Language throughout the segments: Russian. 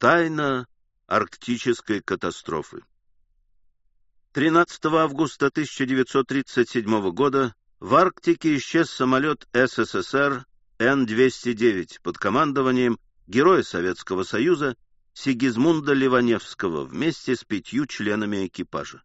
Тайна арктической катастрофы. 13 августа 1937 года в Арктике исчез самолет СССР Н-209 под командованием героя Советского Союза Сигизмунда Ливаневского вместе с пятью членами экипажа.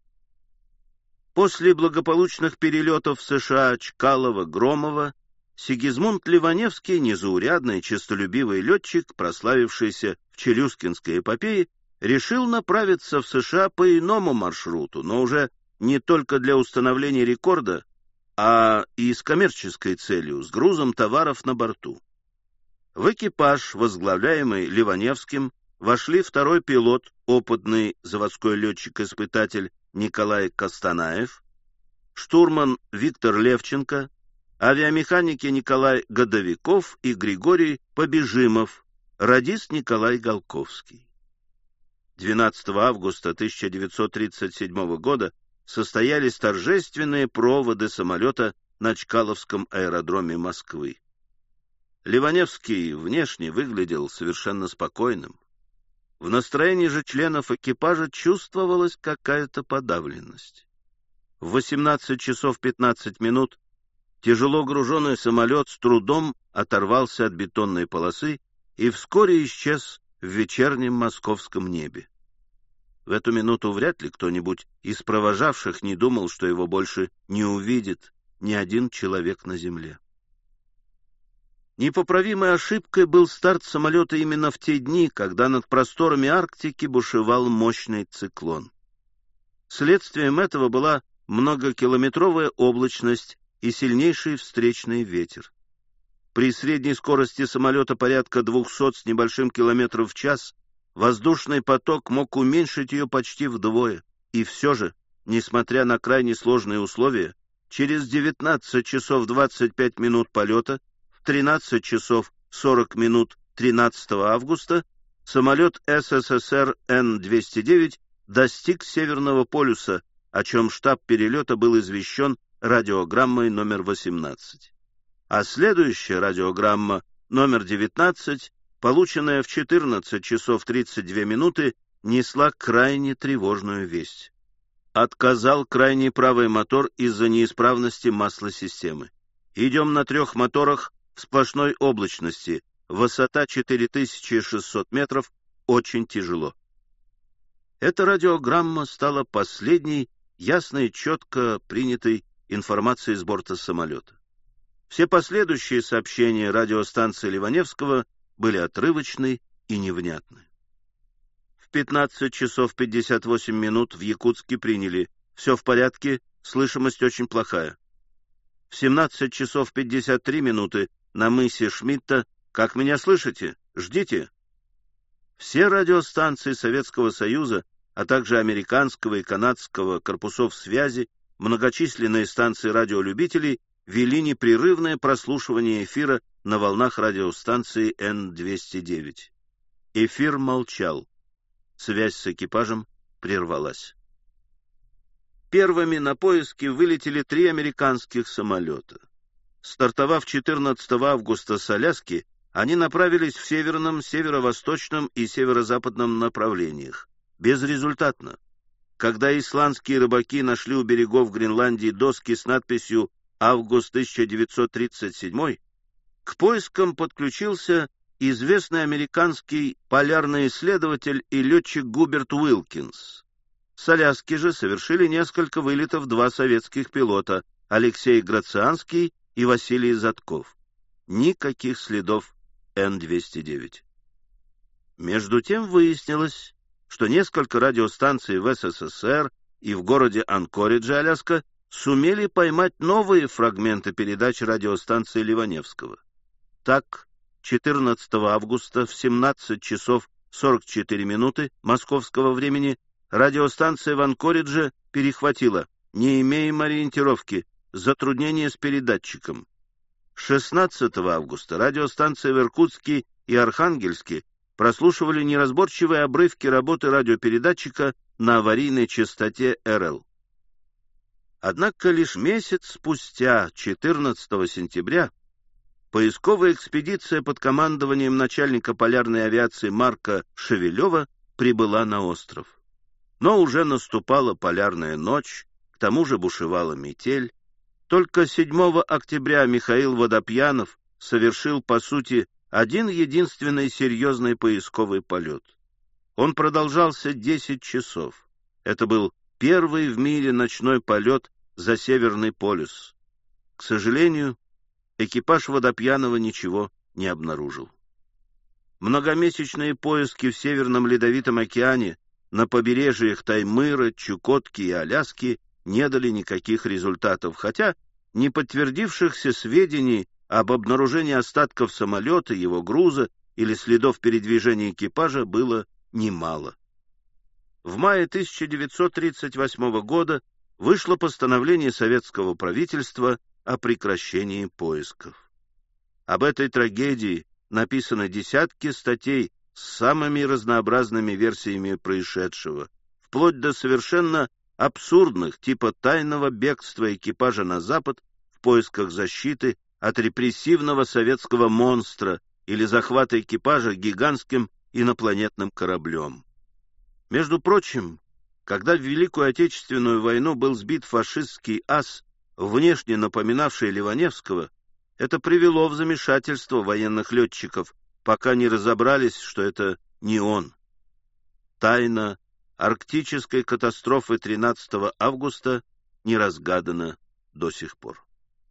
После благополучных перелетов США Чкалова, Громова, Сигизмунд Ливаневский, незаурядный, честолюбивый летчик, прославившийся в Челюскинской эпопее, решил направиться в США по иному маршруту, но уже не только для установления рекорда, а и с коммерческой целью, с грузом товаров на борту. В экипаж, возглавляемый Ливаневским, вошли второй пилот, опытный заводской летчик-испытатель Николай Костанаев, штурман Виктор Левченко, авиамеханики Николай Годовиков и Григорий Побежимов, радист Николай Голковский. 12 августа 1937 года состоялись торжественные проводы самолета на Чкаловском аэродроме Москвы. Ливаневский внешне выглядел совершенно спокойным. В настроении же членов экипажа чувствовалась какая-то подавленность. В 18 часов 15 минут тяжело груженный самолет с трудом оторвался от бетонной полосы и вскоре исчез в вечернем московском небе. В эту минуту вряд ли кто-нибудь из провожавших не думал, что его больше не увидит ни один человек на земле. Непоправимой ошибкой был старт самолета именно в те дни, когда над просторами Арктики бушевал мощный циклон. Следствием этого была многокилометровая облачность и сильнейший встречный ветер. При средней скорости самолета порядка 200 с небольшим километров в час воздушный поток мог уменьшить ее почти вдвое. И все же, несмотря на крайне сложные условия, через 19 часов 25 минут полета 13 часов 40 минут 13 августа самолет СССР Н-209 достиг Северного полюса, о чем штаб перелета был извещен радиограммой номер 18. А следующая радиограмма номер 19, полученная в 14 часов 32 минуты, несла крайне тревожную весть. Отказал крайний правый мотор из-за неисправности маслосистемы. Идем на трех моторах в сплошной облачности, высота 4600 метров, очень тяжело. Эта радиограмма стала последней, ясно и четко принятой информацией с борта самолета. Все последующие сообщения радиостанции Ливаневского были отрывочны и невнятны. В 15 часов 58 минут в Якутске приняли «Все в порядке, слышимость очень плохая». В 17 часов 53 минуты на мысе Шмидта. Как меня слышите? Ждите. Все радиостанции Советского Союза, а также американского и канадского корпусов связи, многочисленные станции радиолюбителей вели непрерывное прослушивание эфира на волнах радиостанции Н-209. Эфир молчал. Связь с экипажем прервалась. Первыми на поиски вылетели три американских самолета. Стартовав 14 августа с Аляски, они направились в северном, северо-восточном и северо-западном направлениях. Безрезультатно. Когда исландские рыбаки нашли у берегов Гренландии доски с надписью «Август 1937», к поискам подключился известный американский полярный исследователь и летчик Губерт Уилкинс. С Аляски же совершили несколько вылетов два советских пилота — Алексей Грацианский и Василий Затков. Никаких следов Н-209. Между тем выяснилось, что несколько радиостанций в СССР и в городе Анкоридже, Аляска, сумели поймать новые фрагменты передач радиостанции Ливаневского. Так, 14 августа в 17 часов 44 минуты московского времени радиостанция в Анкоридже перехватила, не имеем ориентировки, затруднения с передатчиком. 16 августа радиостанции в Иркутске и Архангельске прослушивали неразборчивые обрывки работы радиопередатчика на аварийной частоте РЛ. Однако лишь месяц спустя, 14 сентября, поисковая экспедиция под командованием начальника полярной авиации Марка Шевелева прибыла на остров. Но уже наступала полярная ночь, к тому же бушевала метель. Только 7 октября Михаил Водопьянов совершил, по сути, один единственный серьезный поисковый полет. Он продолжался 10 часов. Это был первый в мире ночной полет за Северный полюс. К сожалению, экипаж Водопьянова ничего не обнаружил. Многомесячные поиски в Северном Ледовитом океане на побережьях Таймыра, Чукотки и Аляски не дали никаких результатов, хотя не подтвердившихся сведений об обнаружении остатков самолета, его груза или следов передвижения экипажа было немало. В мае 1938 года вышло постановление советского правительства о прекращении поисков. Об этой трагедии написано десятки статей с самыми разнообразными версиями происшедшего, вплоть до совершенно абсурдных, типа тайного бегства экипажа на запад в поисках защиты от репрессивного советского монстра или захвата экипажа гигантским инопланетным кораблем. Между прочим, когда в Великую Отечественную войну был сбит фашистский ас, внешне напоминавший Ливаневского, это привело в замешательство военных летчиков, пока не разобрались, что это не он. Тайна арктической катастрофы 13 августа не разгадана до сих пор.